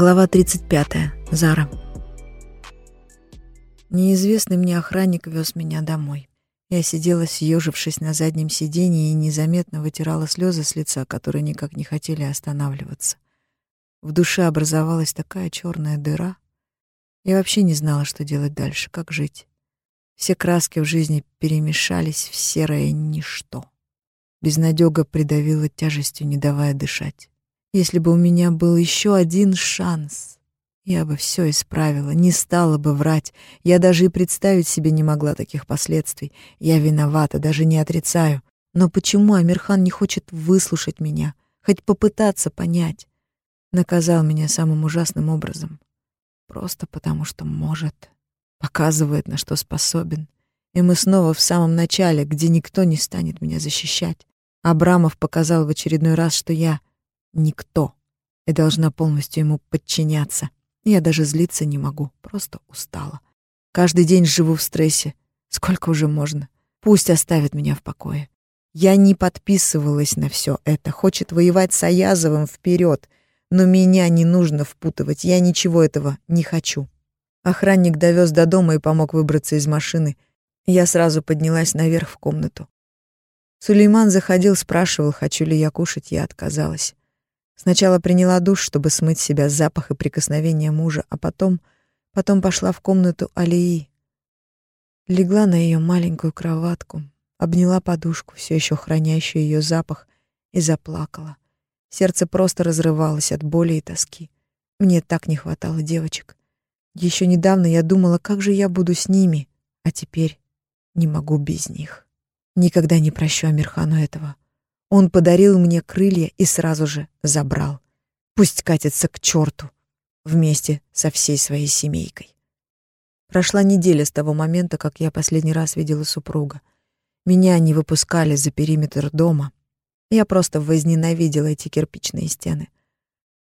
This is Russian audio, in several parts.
Глава 35. Зара. Неизвестный мне охранник вез меня домой. Я сидела, съежившись на заднем сиденье, и незаметно вытирала слезы с лица, которые никак не хотели останавливаться. В душе образовалась такая черная дыра. Я вообще не знала, что делать дальше, как жить. Все краски в жизни перемешались в серое ничто. Безнадёга придавила тяжестью, не давая дышать. Если бы у меня был еще один шанс, я бы все исправила, не стала бы врать. Я даже и представить себе не могла таких последствий. Я виновата, даже не отрицаю. Но почему Амирхан не хочет выслушать меня, хоть попытаться понять? Наказал меня самым ужасным образом. Просто потому, что может. Показывает, на что способен. И мы снова в самом начале, где никто не станет меня защищать. Абрамов показал в очередной раз, что я никто и должна полностью ему подчиняться. Я даже злиться не могу, просто устала. Каждый день живу в стрессе. Сколько уже можно? Пусть оставит меня в покое. Я не подписывалась на все это. Хочет воевать с Аязовым вперед, но меня не нужно впутывать. Я ничего этого не хочу. Охранник довез до дома и помог выбраться из машины. Я сразу поднялась наверх в комнату. Сулейман заходил, спрашивал, хочу ли я кушать, я отказалась. Сначала приняла душ, чтобы смыть с себя запах и прикосновения мужа, а потом... Потом пошла в комнату Алии. Легла на ее маленькую кроватку, обняла подушку, все еще хранящую ее запах, и заплакала. Сердце просто разрывалось от боли и тоски. Мне так не хватало девочек. Еще недавно я думала, как же я буду с ними, а теперь не могу без них. Никогда не прощу Амирхану этого. Он подарил мне крылья и сразу же забрал. Пусть катится к черту вместе со всей своей семейкой. Прошла неделя с того момента, как я последний раз видела супруга. Меня не выпускали за периметр дома. Я просто возненавидела эти кирпичные стены.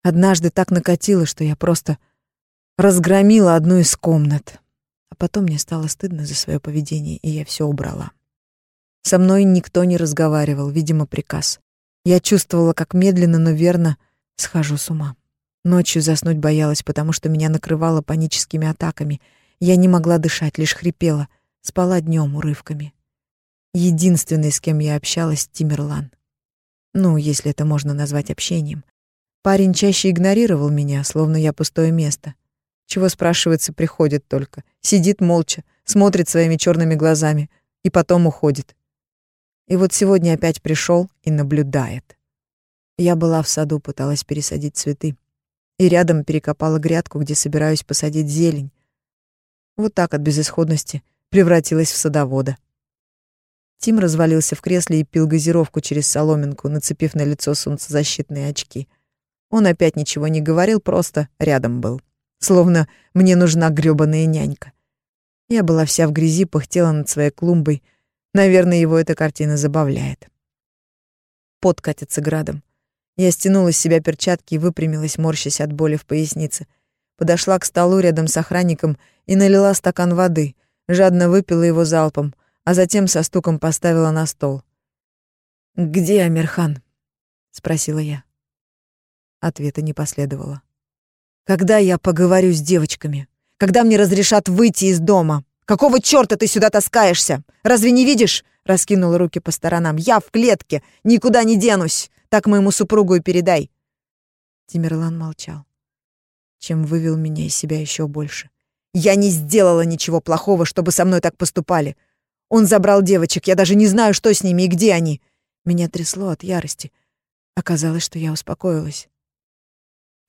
Однажды так накатило, что я просто разгромила одну из комнат. А потом мне стало стыдно за свое поведение, и я все убрала. Со мной никто не разговаривал, видимо, приказ. Я чувствовала, как медленно, но верно схожу с ума. Ночью заснуть боялась, потому что меня накрывало паническими атаками. Я не могла дышать, лишь хрипела. Спала днем урывками. Единственный, с кем я общалась, Тимерлан. Ну, если это можно назвать общением. Парень чаще игнорировал меня, словно я пустое место. Чего, спрашивается, приходит только. Сидит молча, смотрит своими черными глазами и потом уходит. И вот сегодня опять пришел и наблюдает. Я была в саду, пыталась пересадить цветы. И рядом перекопала грядку, где собираюсь посадить зелень. Вот так от безысходности превратилась в садовода. Тим развалился в кресле и пил газировку через соломинку, нацепив на лицо солнцезащитные очки. Он опять ничего не говорил, просто рядом был. Словно мне нужна грёбаная нянька. Я была вся в грязи, пыхтела над своей клумбой — Наверное, его эта картина забавляет. Пот катится градом. Я стянула с себя перчатки и выпрямилась, морщась от боли в пояснице. Подошла к столу рядом с охранником и налила стакан воды, жадно выпила его залпом, а затем со стуком поставила на стол. «Где Амирхан?» — спросила я. Ответа не последовало. «Когда я поговорю с девочками? Когда мне разрешат выйти из дома?» Какого чёрта ты сюда таскаешься? Разве не видишь?» Раскинула руки по сторонам. «Я в клетке! Никуда не денусь! Так моему супругу и передай!» Тимерлан молчал, чем вывел меня из себя еще больше. «Я не сделала ничего плохого, чтобы со мной так поступали. Он забрал девочек, я даже не знаю, что с ними и где они». Меня трясло от ярости. Оказалось, что я успокоилась.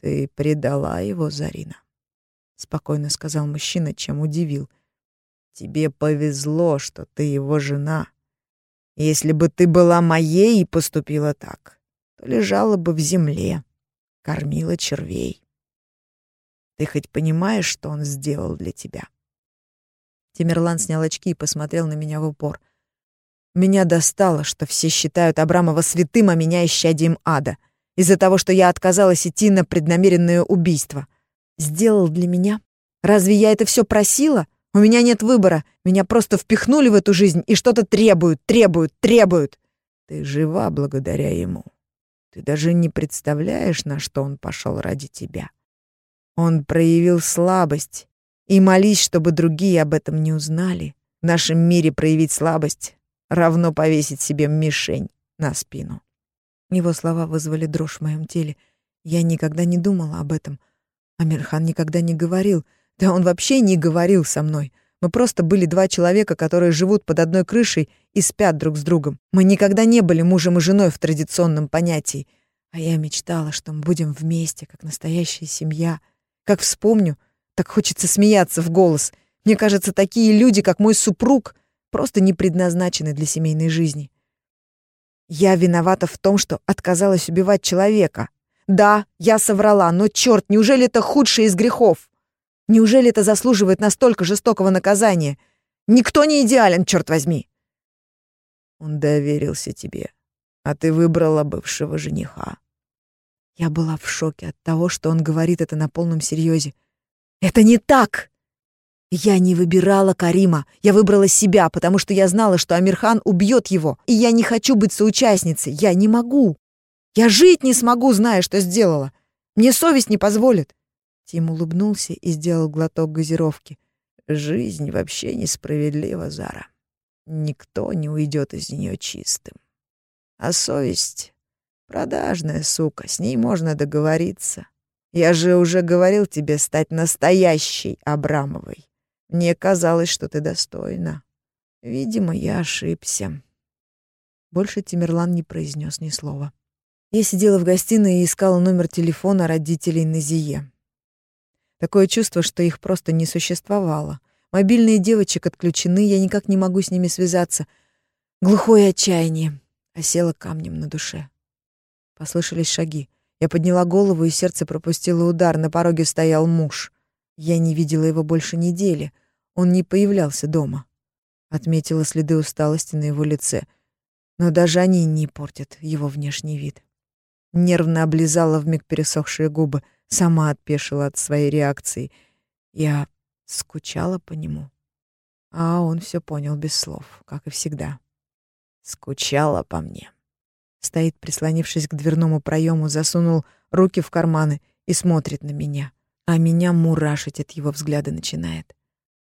«Ты предала его, Зарина», — спокойно сказал мужчина, чем удивил — Тебе повезло, что ты его жена. Если бы ты была моей и поступила так, то лежала бы в земле, кормила червей. Ты хоть понимаешь, что он сделал для тебя?» Тимерлан снял очки и посмотрел на меня в упор. Меня достало, что все считают Абрамова святым, а меня исчадием ада. Из-за того, что я отказалась идти на преднамеренное убийство. Сделал для меня? Разве я это все просила? У меня нет выбора. Меня просто впихнули в эту жизнь и что-то требуют, требуют, требуют. Ты жива благодаря ему. Ты даже не представляешь, на что он пошел ради тебя. Он проявил слабость. И молись, чтобы другие об этом не узнали. В нашем мире проявить слабость равно повесить себе мишень на спину. Его слова вызвали дрожь в моем теле. Я никогда не думала об этом. Амирхан никогда не говорил. Да он вообще не говорил со мной. Мы просто были два человека, которые живут под одной крышей и спят друг с другом. Мы никогда не были мужем и женой в традиционном понятии. А я мечтала, что мы будем вместе, как настоящая семья. Как вспомню, так хочется смеяться в голос. Мне кажется, такие люди, как мой супруг, просто не предназначены для семейной жизни. Я виновата в том, что отказалась убивать человека. Да, я соврала, но черт, неужели это худший из грехов? Неужели это заслуживает настолько жестокого наказания? Никто не идеален, черт возьми. Он доверился тебе, а ты выбрала бывшего жениха. Я была в шоке от того, что он говорит это на полном серьезе. Это не так! Я не выбирала Карима, я выбрала себя, потому что я знала, что Амирхан убьет его, и я не хочу быть соучастницей, я не могу. Я жить не смогу, зная, что сделала. Мне совесть не позволит. Тим улыбнулся и сделал глоток газировки. Жизнь вообще несправедлива, Зара. Никто не уйдет из нее чистым. А совесть — продажная сука, с ней можно договориться. Я же уже говорил тебе стать настоящей Абрамовой. Мне казалось, что ты достойна. Видимо, я ошибся. Больше Тимерлан не произнес ни слова. Я сидела в гостиной и искала номер телефона родителей Назие. Такое чувство, что их просто не существовало. Мобильные девочек отключены, я никак не могу с ними связаться. Глухое отчаяние осело камнем на душе. Послышались шаги. Я подняла голову, и сердце пропустило удар. На пороге стоял муж. Я не видела его больше недели. Он не появлялся дома. Отметила следы усталости на его лице. Но даже они не портят его внешний вид. Нервно облизала вмиг пересохшие губы — Сама отпешила от своей реакции. Я скучала по нему. А он все понял без слов, как и всегда. Скучала по мне. Стоит, прислонившись к дверному проему, засунул руки в карманы и смотрит на меня. А меня мурашить от его взгляда начинает.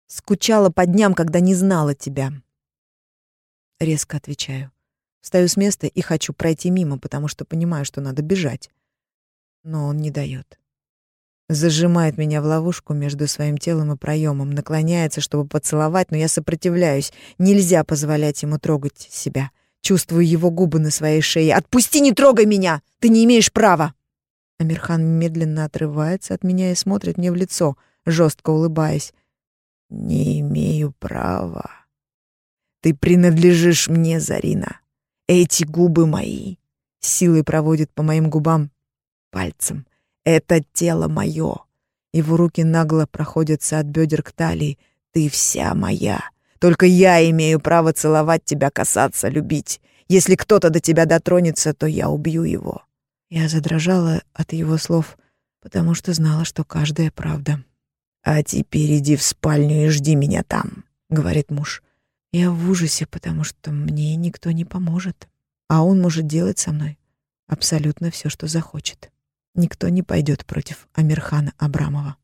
Скучала по дням, когда не знала тебя. Резко отвечаю. Встаю с места и хочу пройти мимо, потому что понимаю, что надо бежать. Но он не дает. Зажимает меня в ловушку между своим телом и проемом, наклоняется, чтобы поцеловать, но я сопротивляюсь. Нельзя позволять ему трогать себя. Чувствую его губы на своей шее. «Отпусти, не трогай меня! Ты не имеешь права!» Амирхан медленно отрывается от меня и смотрит мне в лицо, жестко улыбаясь. «Не имею права. Ты принадлежишь мне, Зарина. Эти губы мои!» Силой проводит по моим губам пальцем. Это тело мое. Его руки нагло проходятся от бедер к талии. Ты вся моя. Только я имею право целовать тебя, касаться, любить. Если кто-то до тебя дотронется, то я убью его. Я задрожала от его слов, потому что знала, что каждая правда. «А теперь иди в спальню и жди меня там», — говорит муж. Я в ужасе, потому что мне никто не поможет. А он может делать со мной абсолютно все, что захочет. Никто не пойдет против Амирхана Абрамова.